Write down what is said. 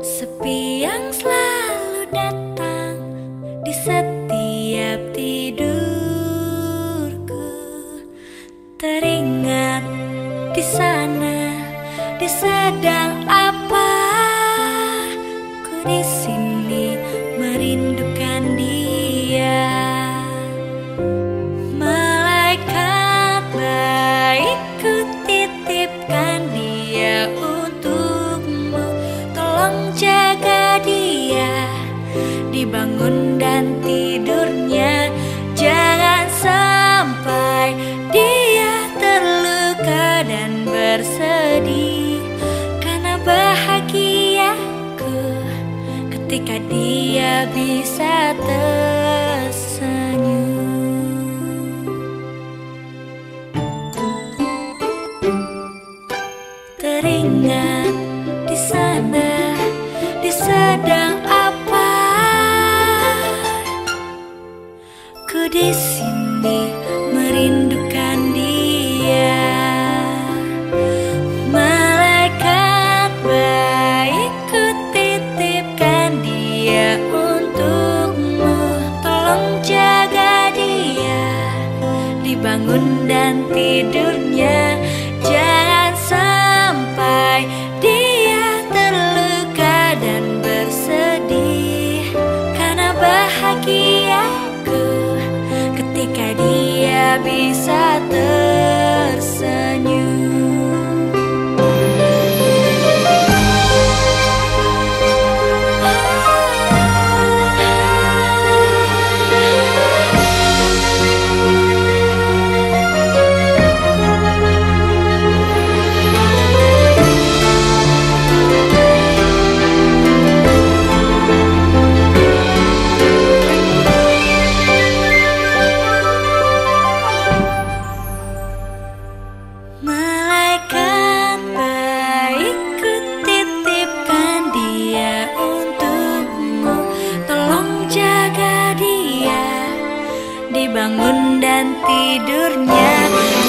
Sepi yang selalu datang di setiap tidurku. Teringat di sana di sedang apa ku Dibangun dan tidurnya. Jangan sampai dia terluka dan bersedih. Karena bahagiaku ketika dia bisa tersenyum. Teringat di sana di sedang Dibangun dan tidurnya. Jangan sampai dia terluka dan bersedih Karena bahagiaku. Ketika dia bisa bangun dan tidurnya.